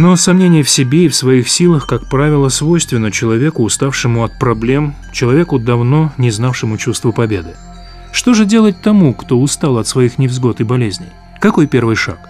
Но сомнение в себе и в своих силах, как правило, свойственно человеку, уставшему от проблем, человеку, давно не знавшему чувства победы. Что же делать тому, кто устал от своих невзгод и болезней? Какой первый шаг?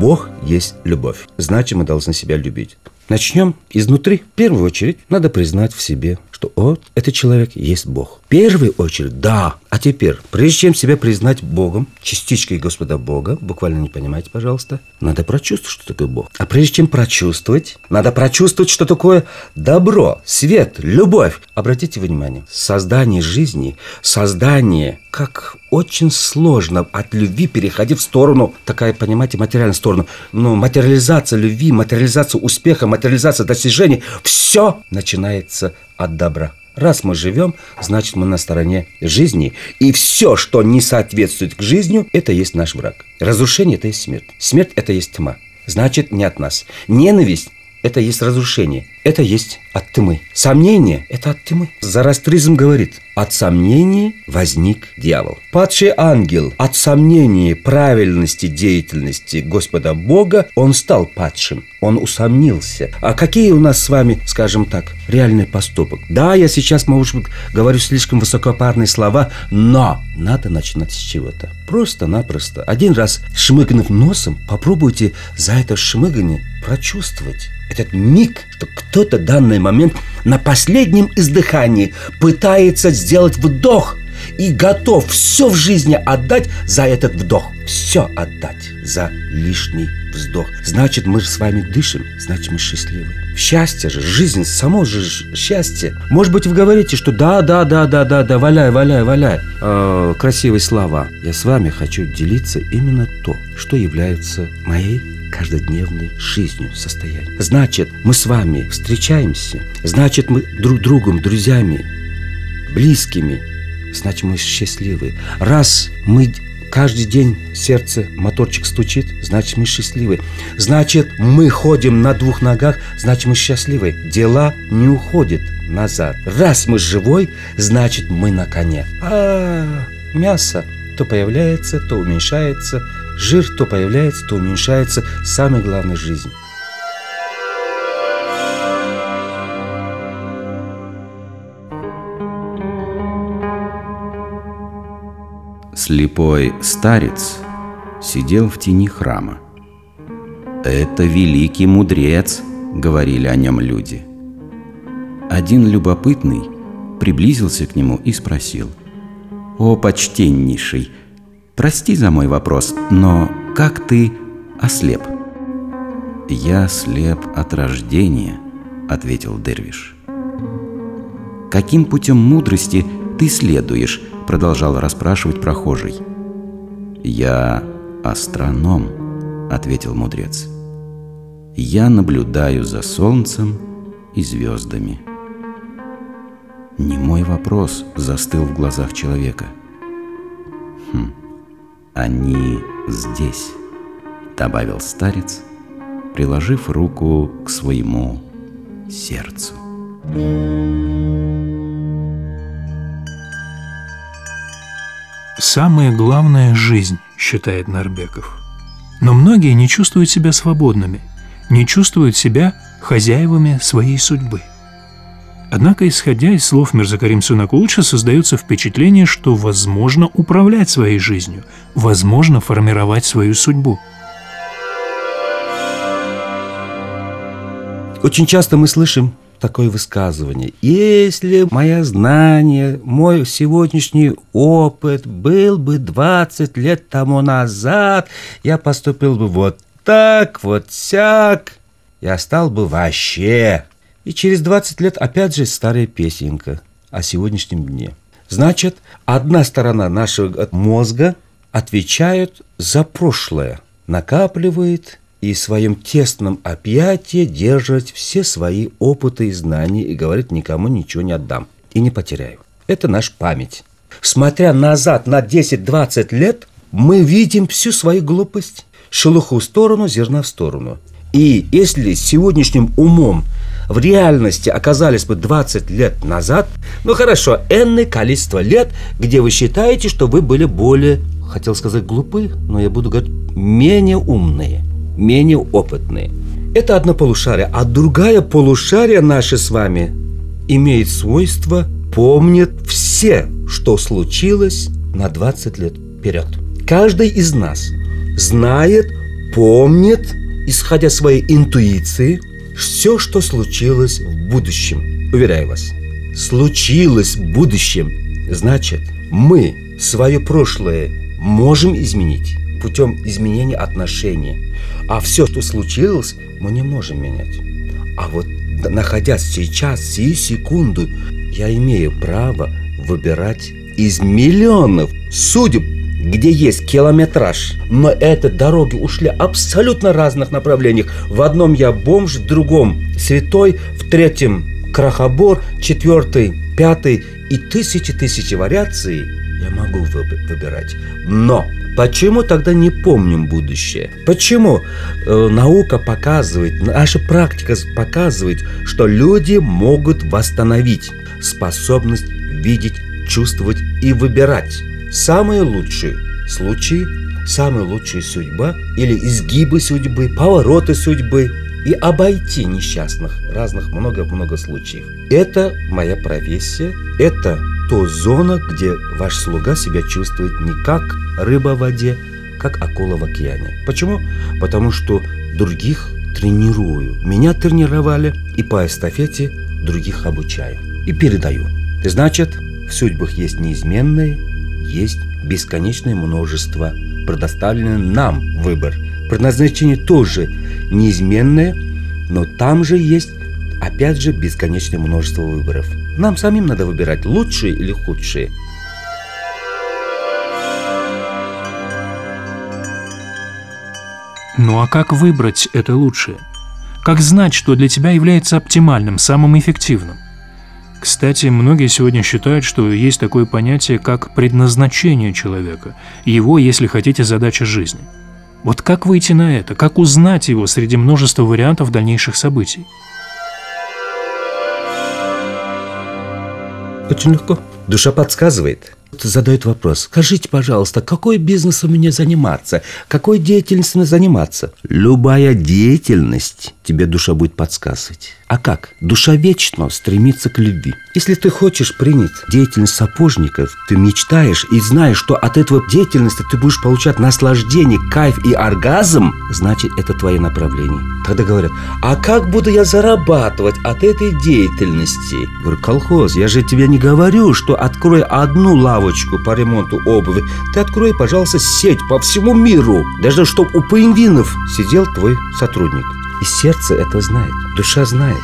Бог есть любовь. Значит, мы должны себя любить. Начнем изнутри. В первую очередь, надо признать в себе, что вот этот человек есть Бог. В первую очередь, да. А теперь, прежде чем себя признать Богом, частичкой Господа Бога, буквально не понимаете, пожалуйста, надо прочувствовать, что такое Бог. А прежде чем прочувствовать, надо прочувствовать, что такое добро, свет, любовь. Обратите внимание, создание жизни, создание, как очень сложно от любви переходить в сторону, такая, понимаете, материальную сторону. Но материализация любви, материализация успеха, материализация достижений, все начинается от добра. Раз мы живем, значит мы на стороне жизни. И все, что не соответствует к жизни, это есть наш враг. Разрушение – это есть смерть. Смерть – это есть тьма. Значит, не от нас. Ненависть – это есть разрушение. Это есть от тьмы. Сомнение – это от тьмы. Зарастризм говорит, от сомнений возник дьявол. Падший ангел от сомнения правильности деятельности Господа Бога, он стал падшим. Он усомнился. А какие у нас с вами, скажем так, реальный поступок? Да, я сейчас, может быть, говорю слишком высокопарные слова, но надо начинать с чего-то. Просто-напросто. Один раз шмыгнув носом, попробуйте за это шмыгание прочувствовать этот миг, что кто-то в данный момент на последнем издыхании пытается сделать вдох и готов все в жизни отдать за этот вдох. Все отдать за лишний вздох. Значит, мы с вами дышим, значит, мы счастливы. Счастье же, жизнь, само же счастье. Может быть, вы говорите, что да, да, да, да, да, да, валяй, валяй, валяй. Э, красивые слова. Я с вами хочу делиться именно то, что является моей каждодневной жизнью состояние. Значит, мы с вами встречаемся, значит, мы друг другом, друзьями, близкими, значит, мы счастливы. Раз мы каждый день сердце, моторчик стучит, значит, мы счастливы. Значит, мы ходим на двух ногах, значит, мы счастливы. Дела не уходят назад. Раз мы живой, значит, мы на коне. А мясо то появляется, то уменьшается, Жир то появляется, то уменьшается. Самое главное – жизнь. Слепой старец сидел в тени храма. «Это великий мудрец», — говорили о нем люди. Один любопытный приблизился к нему и спросил. «О, почтеннейший, Прости за мой вопрос, но как ты ослеп? Я слеп от рождения, ответил Дервиш. Каким путем мудрости ты следуешь? продолжал расспрашивать прохожий. Я астроном, ответил мудрец. Я наблюдаю за солнцем и звездами. Не мой вопрос застыл в глазах человека. «Они здесь», — добавил старец, приложив руку к своему сердцу. Самое главное – жизнь, считает Нарбеков. Но многие не чувствуют себя свободными, не чувствуют себя хозяевами своей судьбы – Однако, исходя из слов Мирзакарим Сунакулча, создается впечатление, что возможно управлять своей жизнью, возможно формировать свою судьбу. Очень часто мы слышим такое высказывание. Если мое знание, мой сегодняшний опыт был бы 20 лет тому назад, я поступил бы вот так, вот сяк, я стал бы вообще и через 20 лет опять же старая песенка о сегодняшнем дне. Значит, одна сторона нашего мозга отвечает за прошлое, накапливает и в своем тесном объятии держит все свои опыты и знания и говорит, никому ничего не отдам и не потеряю. Это наша память. Смотря назад на 10-20 лет, мы видим всю свою глупость. Шелуху в сторону, зерна в сторону. И если сегодняшним умом в реальности оказались бы 20 лет назад, ну хорошо, энное количество лет, где вы считаете, что вы были более хотел сказать глупые, но я буду говорить менее умные, менее опытные. Это одно полушарие, а другая полушарие наше с вами имеет свойство помнит все, что случилось на 20 лет вперед. Каждый из нас знает, помнит, исходя своей интуиции, все, что случилось в будущем. Уверяю вас, случилось в будущем. Значит, мы свое прошлое можем изменить путем изменения отношений. А все, что случилось, мы не можем менять. А вот находясь сейчас, сию секунду, я имею право выбирать из миллионов судеб, где есть километраж. Но эти дороги ушли абсолютно разных направлениях. В одном я бомж, в другом святой, в третьем крахобор, четвертый, пятый и тысячи-тысячи вариаций я могу выбирать. Но Почему тогда не помним будущее? Почему э, наука показывает, наша практика показывает, что люди могут восстановить способность видеть, чувствовать и выбирать самые лучшие случаи, самая лучшая судьба или изгибы судьбы, повороты судьбы и обойти несчастных разных много-много случаев. Это моя профессия, это то зона, где ваш слуга себя чувствует не как рыба в воде, как акула в океане. Почему? Потому что других тренирую. Меня тренировали и по эстафете других обучаю. И передаю. Значит, в судьбах есть неизменные, есть бесконечное множество, предоставленное нам выбор. Предназначение тоже неизменное, но там же есть опять же бесконечное множество выборов. Нам самим надо выбирать лучшие или худшие. Ну а как выбрать это лучшее? Как знать, что для тебя является оптимальным, самым эффективным? Кстати, многие сегодня считают, что есть такое понятие, как предназначение человека, его, если хотите, задача жизни. Вот как выйти на это? Как узнать его среди множества вариантов дальнейших событий? Очень легко. Душа подсказывает задает вопрос. Скажите, пожалуйста, какой бизнесом мне заниматься? Какой деятельностью заниматься? Любая деятельность тебе душа будет подсказывать. А как? Душа вечно стремится к любви. Если ты хочешь принять деятельность сапожников, ты мечтаешь и знаешь, что от этого деятельности ты будешь получать наслаждение, кайф и оргазм, значит, это твое направление. Тогда говорят, а как буду я зарабатывать от этой деятельности? Говорю, колхоз, я же тебе не говорю, что открой одну лавочку по ремонту обуви. Ты открой, пожалуйста, сеть по всему миру. Даже чтобы у пингвинов сидел твой сотрудник. И сердце это знает, душа знает.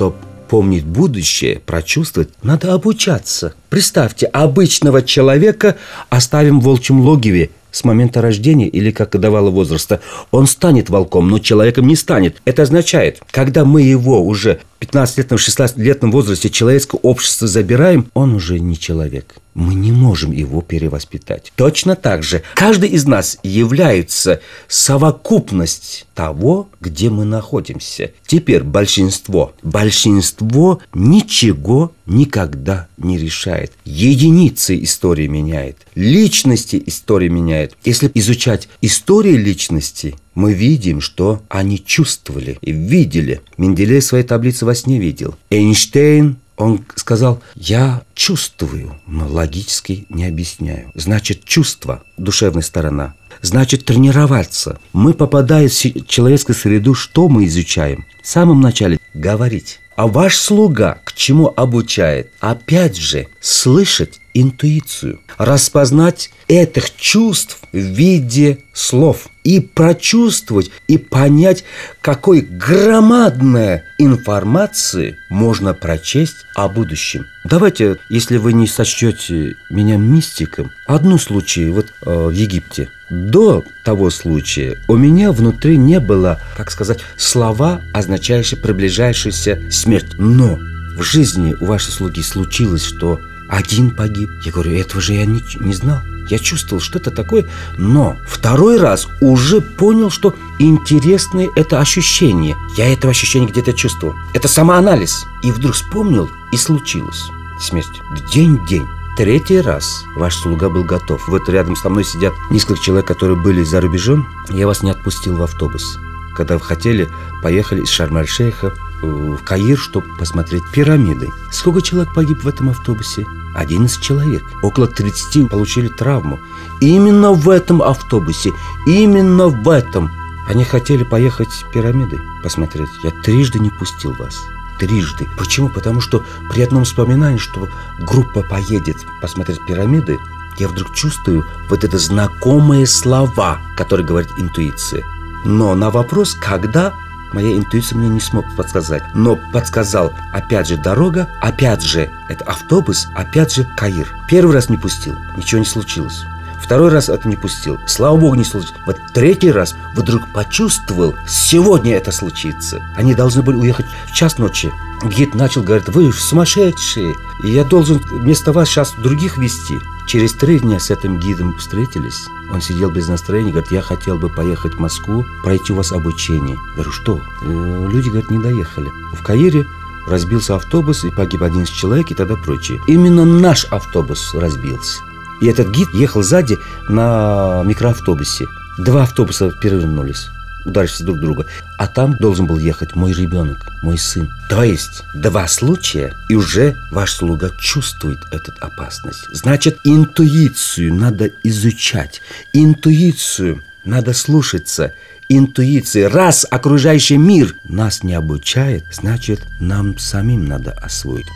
Чтоб помнить будущее, прочувствовать, надо обучаться. Представьте, обычного человека оставим в волчьем логове с момента рождения или как годовалого возраста. Он станет волком, но человеком не станет. Это означает, когда мы его уже в 15-летнем, 16-летнем возрасте человеческое общество забираем, он уже не человек мы не можем его перевоспитать. Точно так же каждый из нас является совокупность того, где мы находимся. Теперь большинство. Большинство ничего никогда не решает. Единицы истории меняет. Личности истории меняет. Если изучать историю личности, мы видим, что они чувствовали и видели. Менделей своей таблице во сне видел. Эйнштейн он сказал, я чувствую, но логически не объясняю. Значит, чувство, душевная сторона. Значит, тренироваться. Мы, попадая в человеческую среду, что мы изучаем? В самом начале говорить. А ваш слуга к чему обучает? Опять же, слышать интуицию, распознать этих чувств в виде слов и прочувствовать и понять, какой громадной информации можно прочесть о будущем. Давайте, если вы не сочтете меня мистиком, одну случай вот э, в Египте. До того случая у меня внутри не было, как сказать, слова, означающие приближающуюся смерть. Но в жизни у вашей слуги случилось, что один погиб. Я говорю, этого же я не, не знал. Я чувствовал что-то такое, но второй раз уже понял, что интересное это ощущение. Я это ощущение где-то чувствовал. Это самоанализ. И вдруг вспомнил, и случилось. смерть. День-день. Третий раз ваш слуга был готов. Вот рядом со мной сидят несколько человек, которые были за рубежом. Я вас не отпустил в автобус. Когда вы хотели, поехали из Шарм-эль-Шейха в Каир, чтобы посмотреть пирамиды. Сколько человек погиб в этом автобусе? 11 человек. Около 30 получили травму. Именно в этом автобусе, именно в этом. Они хотели поехать в пирамиды посмотреть. Я трижды не пустил вас трижды. Почему? Потому что при одном вспоминании, что группа поедет посмотреть пирамиды, я вдруг чувствую вот это знакомые слова, которые говорит интуиция. Но на вопрос «когда?» моя интуиция мне не смог подсказать. Но подсказал, опять же, дорога, опять же, это автобус, опять же, Каир. Первый раз не пустил, ничего не случилось. Второй раз это не пустил. Слава богу, не случилось. Вот третий раз вдруг почувствовал, сегодня это случится. Они должны были уехать в час ночи. Гид начал говорить, вы сумасшедшие. И я должен вместо вас сейчас других вести. Через три дня с этим гидом встретились. Он сидел без настроения, говорит, я хотел бы поехать в Москву, пройти у вас обучение. Я говорю, что? «Э, люди, говорят, не доехали. В Каире разбился автобус, и погиб 11 человек, и тогда прочее. Именно наш автобус разбился. И этот гид ехал сзади на микроавтобусе. Два автобуса перевернулись ударившись друг друга. А там должен был ехать мой ребенок, мой сын. То есть два случая, и уже ваш слуга чувствует эту опасность. Значит, интуицию надо изучать. Интуицию надо слушаться. Интуиции. Раз окружающий мир нас не обучает, значит, нам самим надо освоить.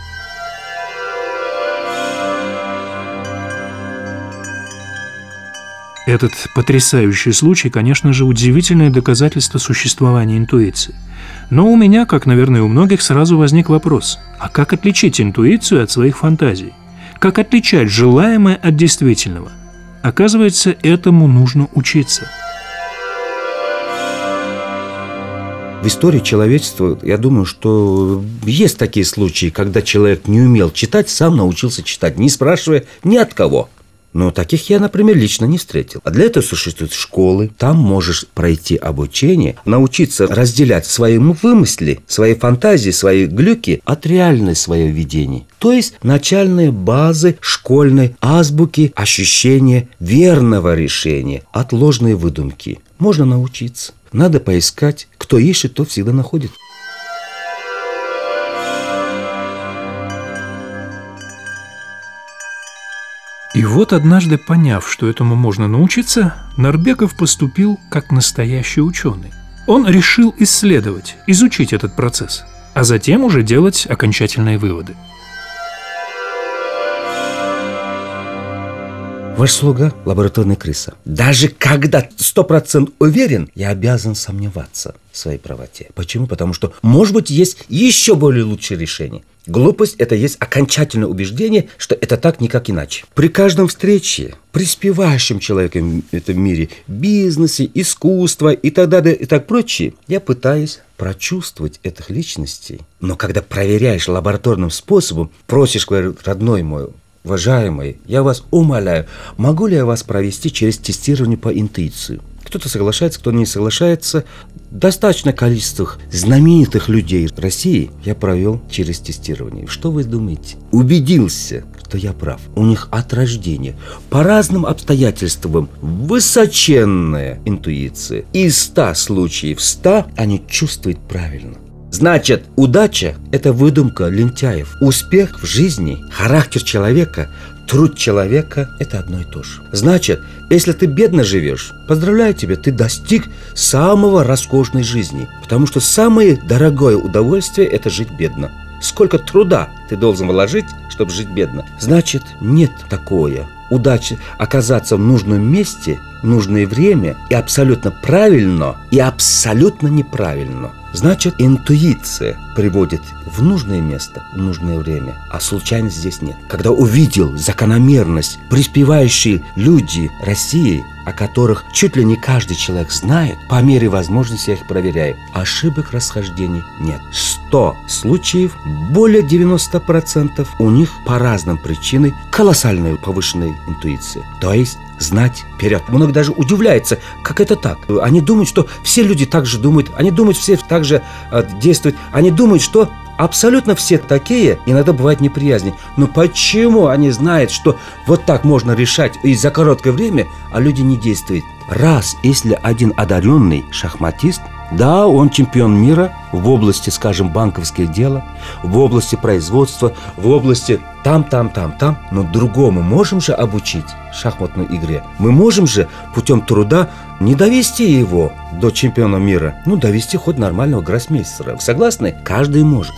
Этот потрясающий случай, конечно же, удивительное доказательство существования интуиции. Но у меня, как, наверное, у многих, сразу возник вопрос. А как отличить интуицию от своих фантазий? Как отличать желаемое от действительного? Оказывается, этому нужно учиться. В истории человечества, я думаю, что есть такие случаи, когда человек не умел читать, сам научился читать, не спрашивая ни от кого – но таких я, например, лично не встретил. А для этого существуют школы. Там можешь пройти обучение, научиться разделять свои вымысли, свои фантазии, свои глюки от реальной своего видения. То есть начальные базы школьной азбуки ощущения верного решения от ложной выдумки. Можно научиться. Надо поискать. Кто ищет, тот всегда находит. И вот однажды поняв, что этому можно научиться, Нарбеков поступил как настоящий ученый. Он решил исследовать, изучить этот процесс, а затем уже делать окончательные выводы. Ваш слуга – лабораторная крыса. Даже когда сто процентов уверен, я обязан сомневаться в своей правоте. Почему? Потому что, может быть, есть еще более лучшее решение – Глупость – это есть окончательное убеждение, что это так, никак иначе. При каждом встрече, приспевающем человеком в этом мире, бизнесе, искусство и так далее, и так прочее, я пытаюсь прочувствовать этих личностей. Но когда проверяешь лабораторным способом, просишь, говорю, родной мой, уважаемый, я вас умоляю, могу ли я вас провести через тестирование по интуиции? Кто-то соглашается, кто не соглашается. Достаточно количество знаменитых людей России я провел через тестирование. Что вы думаете? Убедился, что я прав. У них от рождения по разным обстоятельствам высоченная интуиция. Из ста случаев ста они чувствуют правильно. Значит, удача – это выдумка лентяев. Успех в жизни, характер человека Труд человека – это одно и то же. Значит, если ты бедно живешь, поздравляю тебя, ты достиг самого роскошной жизни. Потому что самое дорогое удовольствие – это жить бедно. Сколько труда ты должен вложить, чтобы жить бедно. Значит, нет такое. Удачи оказаться в нужном месте, в нужное время и абсолютно правильно, и абсолютно неправильно – Значит, интуиция приводит в нужное место, в нужное время, а случайность здесь нет. Когда увидел закономерность, приспевающие люди России, о которых чуть ли не каждый человек знает, по мере возможности я их проверяю. Ошибок расхождений нет. 100 случаев, более 90% у них по разным причинам колоссальная повышенная интуиция. То есть знать вперед. Много даже удивляется, как это так. Они думают, что все люди так же думают, они думают, все так же э, действуют. Они думают, что Абсолютно все такие, иногда бывает неприязни. Но почему они знают, что вот так можно решать и за короткое время, а люди не действуют? Раз, если один одаренный шахматист, да, он чемпион мира в области, скажем, банковских дел, в области производства, в области там, там, там, там, но другому можем же обучить шахматной игре. Мы можем же путем труда не довести его до чемпиона мира, ну, довести хоть нормального гроссмейстера. Согласны? Каждый может.